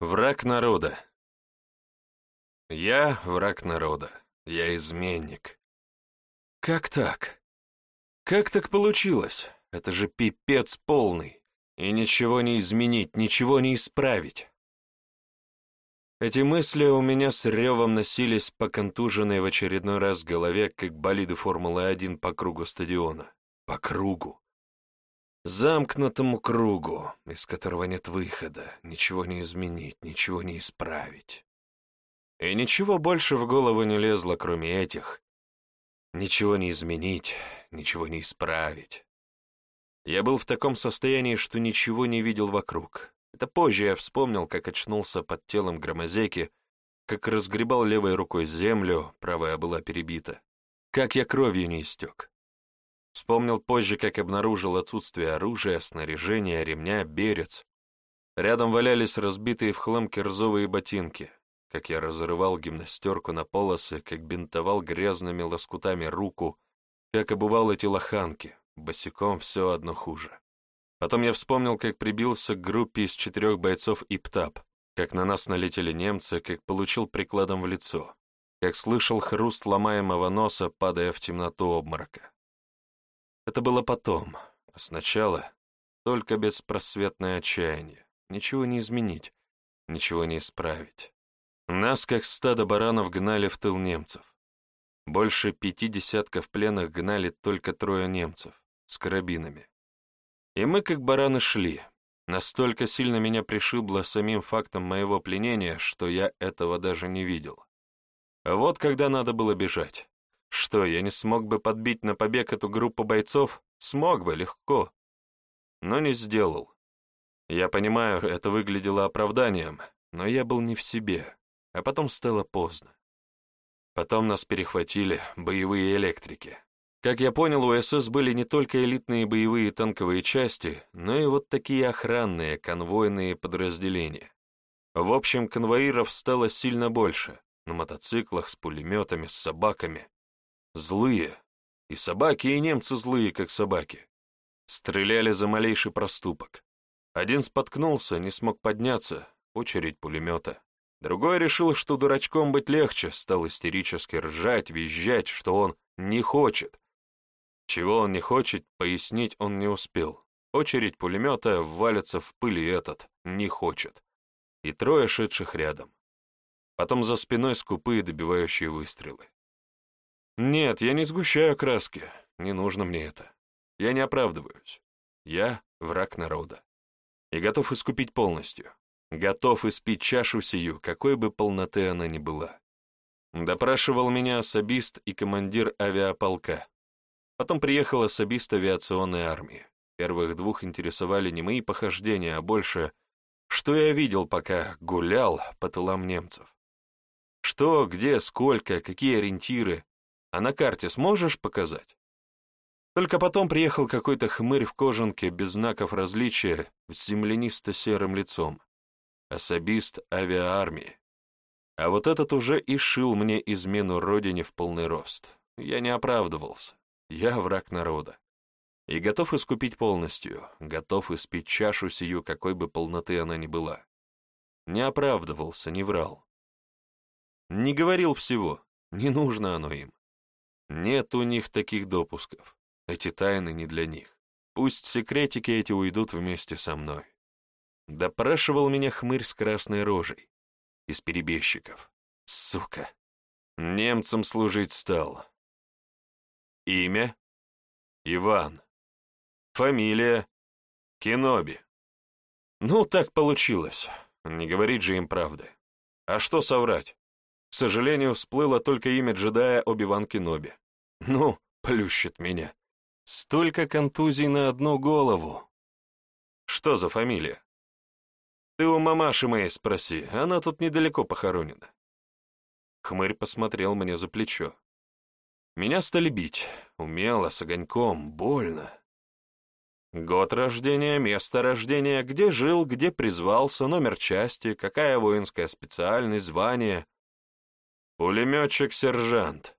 Враг народа. Я враг народа. Я изменник. Как так? Как так получилось? Это же пипец полный. И ничего не изменить, ничего не исправить. Эти мысли у меня с ревом носились по контуженной в очередной раз голове, как болиды Формулы-1 по кругу стадиона. По кругу замкнутому кругу, из которого нет выхода, ничего не изменить, ничего не исправить. И ничего больше в голову не лезло, кроме этих. Ничего не изменить, ничего не исправить. Я был в таком состоянии, что ничего не видел вокруг. Это позже я вспомнил, как очнулся под телом громозеки, как разгребал левой рукой землю, правая была перебита, как я кровью не истек. Вспомнил позже, как обнаружил отсутствие оружия, снаряжения, ремня, берец. Рядом валялись разбитые в хлам кирзовые ботинки, как я разрывал гимнастерку на полосы, как бинтовал грязными лоскутами руку, как обувал эти лоханки, босиком все одно хуже. Потом я вспомнил, как прибился к группе из четырех бойцов ИПТАП, как на нас налетели немцы, как получил прикладом в лицо, как слышал хруст ломаемого носа, падая в темноту обморока. Это было потом, а сначала только беспросветное отчаяние. Ничего не изменить, ничего не исправить. Нас, как стадо баранов, гнали в тыл немцев. Больше пяти десятков пленных гнали только трое немцев, с карабинами. И мы, как бараны, шли. Настолько сильно меня пришибло самим фактом моего пленения, что я этого даже не видел. Вот когда надо было бежать. Что, я не смог бы подбить на побег эту группу бойцов? Смог бы, легко. Но не сделал. Я понимаю, это выглядело оправданием, но я был не в себе, а потом стало поздно. Потом нас перехватили боевые электрики. Как я понял, у СС были не только элитные боевые танковые части, но и вот такие охранные, конвойные подразделения. В общем, конвоиров стало сильно больше, на мотоциклах, с пулеметами, с собаками. Злые. И собаки, и немцы злые, как собаки. Стреляли за малейший проступок. Один споткнулся, не смог подняться, очередь пулемета. Другой решил, что дурачком быть легче, стал истерически ржать, визжать, что он не хочет. Чего он не хочет, пояснить он не успел. Очередь пулемета валится в пыли этот не хочет. И трое шедших рядом. Потом за спиной скупые добивающие выстрелы. Нет, я не сгущаю краски, не нужно мне это. Я не оправдываюсь. Я враг народа. И готов искупить полностью. Готов испить чашу сию, какой бы полноты она ни была. Допрашивал меня особист и командир авиаполка. Потом приехал особист авиационной армии. Первых двух интересовали не мои похождения, а больше, что я видел, пока гулял по тылам немцев. Что, где, сколько, какие ориентиры, а на карте сможешь показать? Только потом приехал какой-то хмырь в кожанке без знаков различия с землянисто-серым лицом. Особист авиаармии. А вот этот уже и шил мне измену родине в полный рост. Я не оправдывался. Я враг народа. И готов искупить полностью, готов испить чашу сию, какой бы полноты она ни была. Не оправдывался, не врал. Не говорил всего, не нужно оно им. Нет у них таких допусков. Эти тайны не для них. Пусть секретики эти уйдут вместе со мной. Допрашивал меня хмырь с красной рожей. Из перебежчиков. Сука. Немцам служить стал. Имя? Иван. Фамилия? Киноби. Ну, так получилось. Не говорить же им правды. А что соврать? К сожалению, всплыло только имя джедая Оби-Ван Киноби. Ну, плющит меня. Столько контузий на одну голову. Что за фамилия? Ты у мамаши моей спроси, она тут недалеко похоронена. Хмырь посмотрел мне за плечо. Меня стали бить, умело, с огоньком, больно. Год рождения, место рождения, где жил, где призвался, номер части, какая воинская специальность, звание. Пулеметчик-сержант.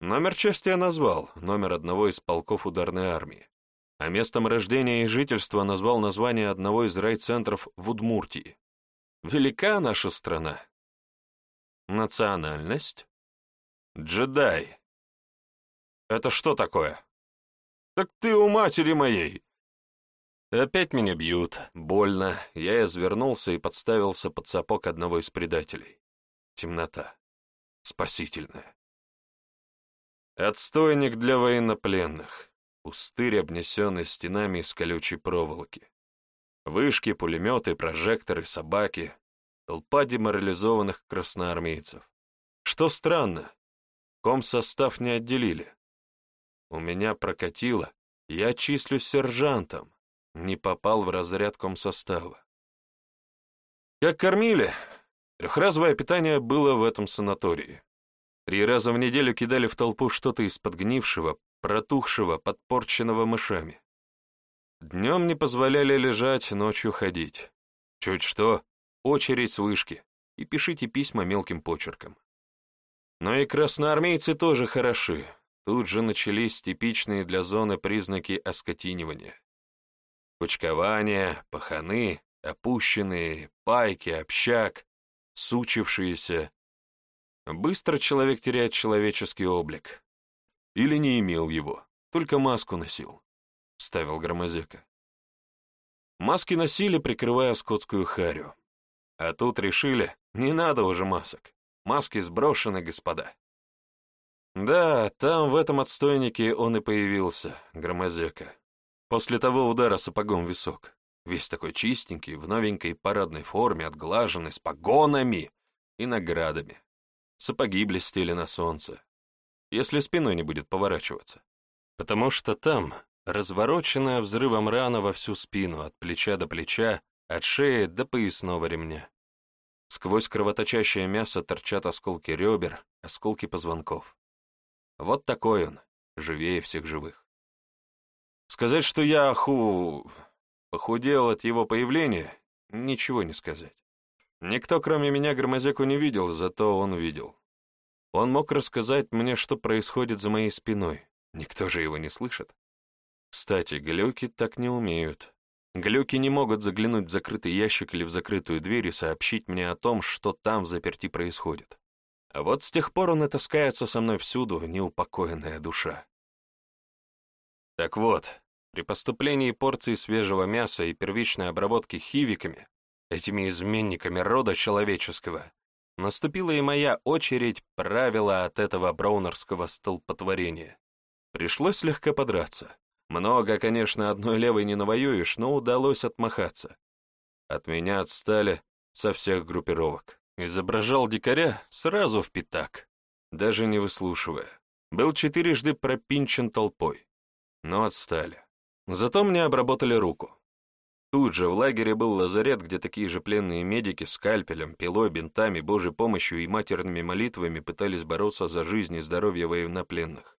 Номер части я назвал, номер одного из полков ударной армии. А местом рождения и жительства назвал название одного из райцентров в Удмуртии. Велика наша страна. Национальность? Джедай. Это что такое? Так ты у матери моей! Опять меня бьют, больно. Я извернулся и подставился под сапог одного из предателей. Темнота. Спасительная. Отстойник для военнопленных. Пустырь, обнесенный стенами из колючей проволоки. Вышки, пулеметы, прожекторы, собаки. Толпа деморализованных красноармейцев. Что странно, комсостав не отделили. У меня прокатило, я числюсь сержантом, не попал в разряд комсостава. Как кормили? Трехразовое питание было в этом санатории. Три раза в неделю кидали в толпу что-то из подгнившего, протухшего, подпорченного мышами. Днем не позволяли лежать, ночью ходить. Чуть что, очередь с вышки, и пишите письма мелким почерком. Но и красноармейцы тоже хороши. Тут же начались типичные для зоны признаки оскотинивания. Кучкование, паханы, опущенные, пайки, общак, сучившиеся, Быстро человек теряет человеческий облик. Или не имел его, только маску носил, — ставил Громозека. Маски носили, прикрывая скотскую харю. А тут решили, не надо уже масок. Маски сброшены, господа. Да, там, в этом отстойнике, он и появился, Громозека. После того удара сапогом в висок. Весь такой чистенький, в новенькой парадной форме, отглаженный, с погонами и наградами. Сапоги блестели на солнце, если спиной не будет поворачиваться, потому что там, развороченная взрывом рана во всю спину, от плеча до плеча, от шеи до поясного ремня. Сквозь кровоточащее мясо торчат осколки ребер, осколки позвонков. Вот такой он, живее всех живых. Сказать, что я ху... похудел от его появления, ничего не сказать. Никто, кроме меня, Громозеку не видел, зато он видел. Он мог рассказать мне, что происходит за моей спиной. Никто же его не слышит. Кстати, глюки так не умеют. Глюки не могут заглянуть в закрытый ящик или в закрытую дверь и сообщить мне о том, что там в заперти происходит. А вот с тех пор он и таскается со мной всюду, неупокоенная душа. Так вот, при поступлении порции свежего мяса и первичной обработки хивиками этими изменниками рода человеческого, наступила и моя очередь правила от этого браунерского столпотворения. Пришлось слегка подраться. Много, конечно, одной левой не навоюешь, но удалось отмахаться. От меня отстали со всех группировок. Изображал дикаря сразу в пятак, даже не выслушивая. Был четырежды пропинчен толпой, но отстали. Зато мне обработали руку. Тут же в лагере был лазарет, где такие же пленные медики скальпелем, пилой, бинтами, божьей помощью и матерными молитвами пытались бороться за жизнь и здоровье военнопленных.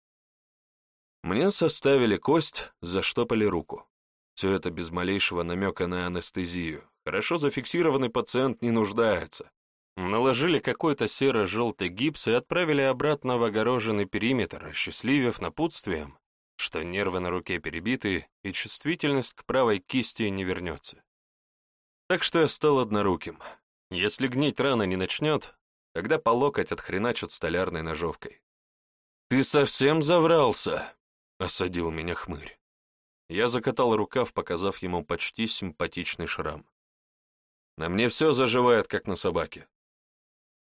Мне составили кость, заштопали руку. Все это без малейшего намека на анестезию. Хорошо зафиксированный пациент не нуждается. Наложили какой-то серо-желтый гипс и отправили обратно в огороженный периметр, осчастливив напутствием, что нервы на руке перебиты и чувствительность к правой кисти не вернется. Так что я стал одноруким. Если гнить рана не начнет, тогда по локоть отхреначат столярной ножовкой. «Ты совсем заврался!» — осадил меня хмырь. Я закатал рукав, показав ему почти симпатичный шрам. «На мне все заживает, как на собаке».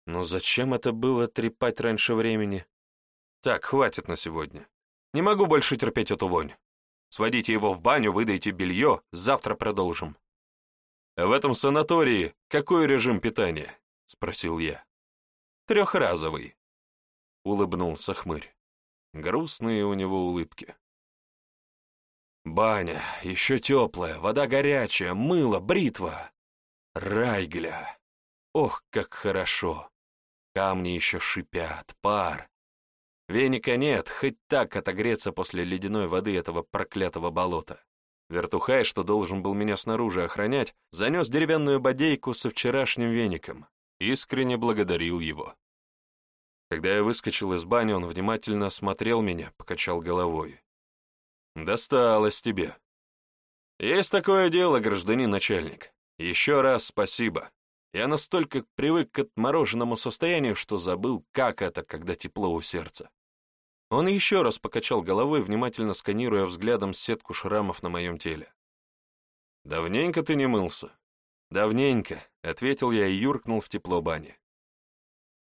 Но зачем это было трепать раньше времени?» «Так, хватит на сегодня. Не могу больше терпеть эту вонь. Сводите его в баню, выдайте белье, завтра продолжим». А «В этом санатории какой режим питания?» — спросил я. «Трехразовый», — улыбнулся хмырь. Грустные у него улыбки. «Баня, еще теплая, вода горячая, мыло, бритва. Райгля. Ох, как хорошо. Камни еще шипят, пар. Веника нет, хоть так отогреться после ледяной воды этого проклятого болота. Вертухай, что должен был меня снаружи охранять, занес деревянную бодейку со вчерашним веником. Искренне благодарил его. Когда я выскочил из бани, он внимательно осмотрел меня, покачал головой. «Досталось тебе». «Есть такое дело, гражданин начальник. Еще раз спасибо. Я настолько привык к отмороженному состоянию, что забыл, как это, когда тепло у сердца. Он еще раз покачал головой, внимательно сканируя взглядом сетку шрамов на моем теле. «Давненько ты не мылся». «Давненько», — ответил я и юркнул в тепло бани.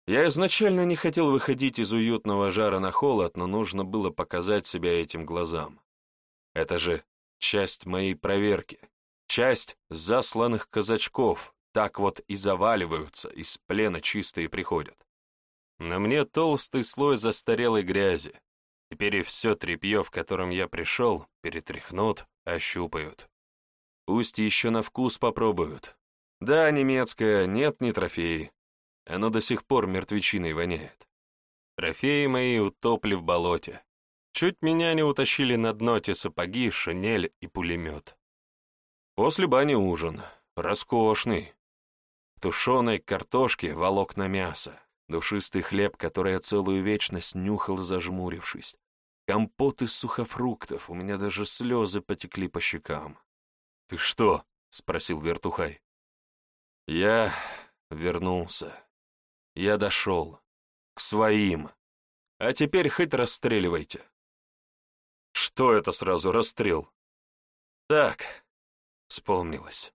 Я изначально не хотел выходить из уютного жара на холод, но нужно было показать себя этим глазам. Это же часть моей проверки. Часть засланных казачков так вот и заваливаются, из плена чистые приходят. На мне толстый слой застарелой грязи. Теперь и все тряпье, в котором я пришел, перетряхнут, ощупают. Пусть еще на вкус попробуют. Да, немецкое нет, ни трофеи. Оно до сих пор мертвечиной воняет. Трофеи мои утопли в болоте. Чуть меня не утащили на дно те сапоги, шинель и пулемет. После бани ужин. Роскошный. В тушеной картошке волокна мяса, душистый хлеб, который я целую вечность нюхал, зажмурившись, компот из сухофруктов, у меня даже слезы потекли по щекам. «Ты что?» — спросил Вертухай. «Я вернулся. Я дошел. К своим. А теперь хоть расстреливайте». «Что это сразу расстрел?» «Так», — вспомнилось.